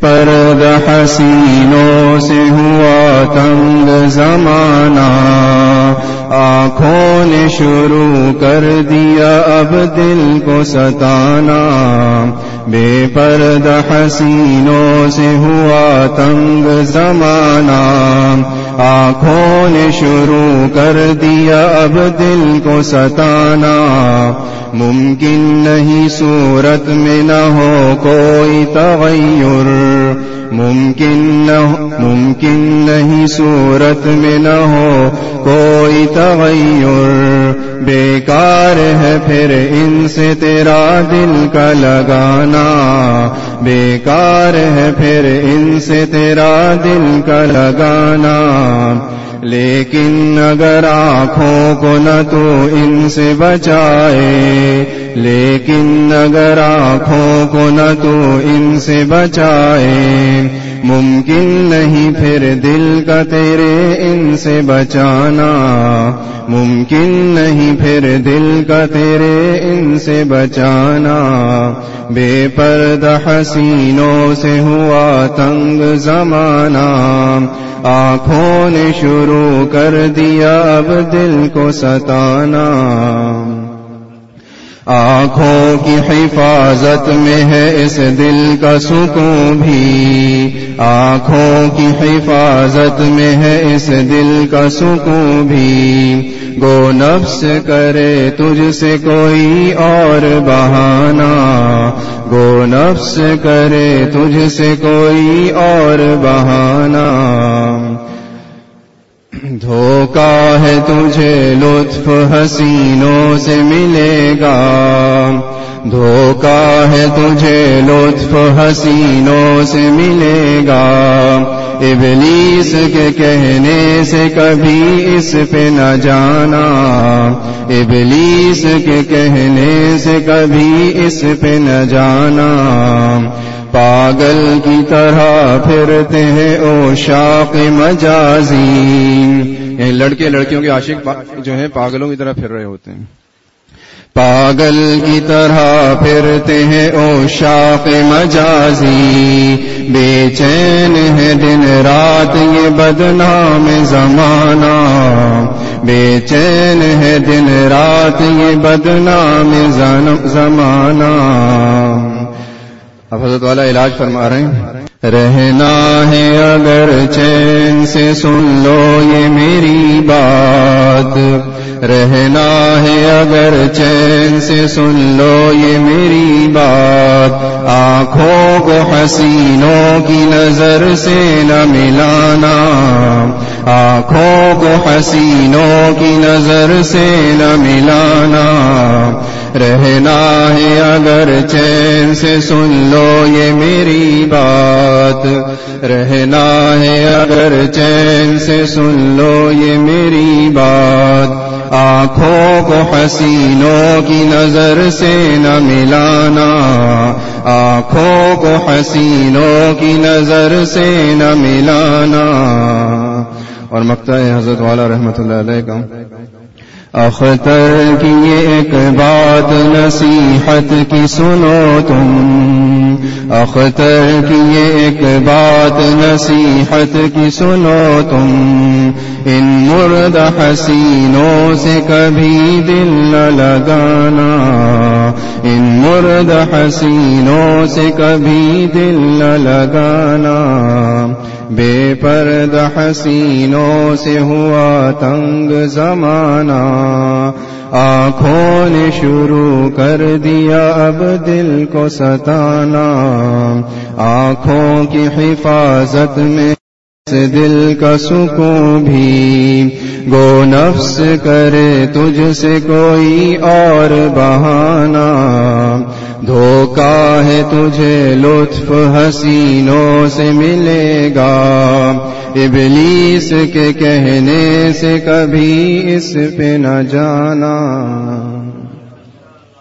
پرد حسینوں سے ہوا تنگ زمانہ۔ آنکھوں نے شروع کر دیا اب دل کو ستانا۔ بے پرد حسینوں سے ہوا تنگ زمانہ۔ آنکھوں نے شروع کر دیا اب دل کو ستانا۔ ممکن نہیں صورت میں نہ ہو کوئی تغیر۔ ممکن نہ ممکن نہیں صورت میں نہ ہو کوئی تغیر۔ بیکار ہے پھر ان سے تیرا دل کا لگانا بیکار ہے پھر ان سے تیرا دل کا لگانا لیکن اگر آنکھوں کو نہ تو ان سے بچائے لیکن اگر آنکھوں کو نہ تو ان سے بچائے ممکن نہیں پھر دل کا تیرے ان سے بچانا۔ ممکن نہیں پھر دل کا تیرے ان سے بچانا۔ بے پرد حسینوں سے ہوا تنگ زمانہ۔ آنکھوں نے شروع کر دیا اب دل کو ستانا۔ آنکھوں کی حفاظت میں ہے اس دل کا سکون بھی۔ آنکھوں کی حفاظت میں ہے اس دل کا سکون بھی۔ گو نفس کرے تجھ سے کوئی اور بہانا گو نفس کرے تجھ سے کوئی اور بہانا دھوکا ہے تجھے لطف حسینوں سے ملے گا۔ دھوکا ہے تجھے لطف حسینوں سے ملے گا۔ ابلیس کے کہنے سے کبھی اس پہ نہ جانا۔ ابلیس کے کہنے سے کبھی اس پہ نہ جانا۔ پاگل کی طرح پھرتے ہیں او شاق مجازی یعنی لڑکے لڑکیوں کے عاشق جو ہیں پاگلوں کی طرح پھر رہے ہوتے ہیں۔ پاگل کی طرح پھرتے ہیں او شاق مجازی بے چین ہے دن رات یہ بدنام زمانہ۔ بے چین ہے دن رات یہ بدنام زمانہ۔ اب حضرت والا علاج فرما رہے ہیں۔ رہنا ہے اگر چین سے سن لو یہ میری بات۔ رہنا ہے اگر چین سے سن لو یہ میری بات۔ آنکھوں کو حسینوں کی نظر سے نہ ملانا۔ آنکھوں کو حسینوں کی نظر سے نہ ملانا۔ رہنا ہے اگر چین سے سن لو یہ میری بات۔ رہنا ہے اگر چین سے سن لو یہ میری بات۔ آنکھوں کو حسینوں کی نظر سے نہ ملانا۔ آنکھوں کو حسینوں کی نظر سے نہ ملانا۔ اور مکتا ہے حضرت والا رحمت اللہ علیہ کا۔ اختر کی ایک بات نصیحت کی سنو تم۔ اختر کی ایک بات نصیحت کی سنو تم۔ ان مرد حسینوں سے کبھی دل نہ لگانا۔ ان مرد حسینوں سے کبھی دل نہ لگانا۔ بے پرد حسینوں سے ہوا تنگ زمانہ۔ آنکھوں نے شروع کر دیا اب دل کو ستانا۔ آنکھوں کی حفاظت میں دل کا سکون بھی۔ گو نفس کرے تجھ سے کوئی اور بہانا دھوکا ہے تجھے لطف حسینوں سے ملے گا۔ ابلیس کے کہنے سے کبھی اس پہ نہ جانا۔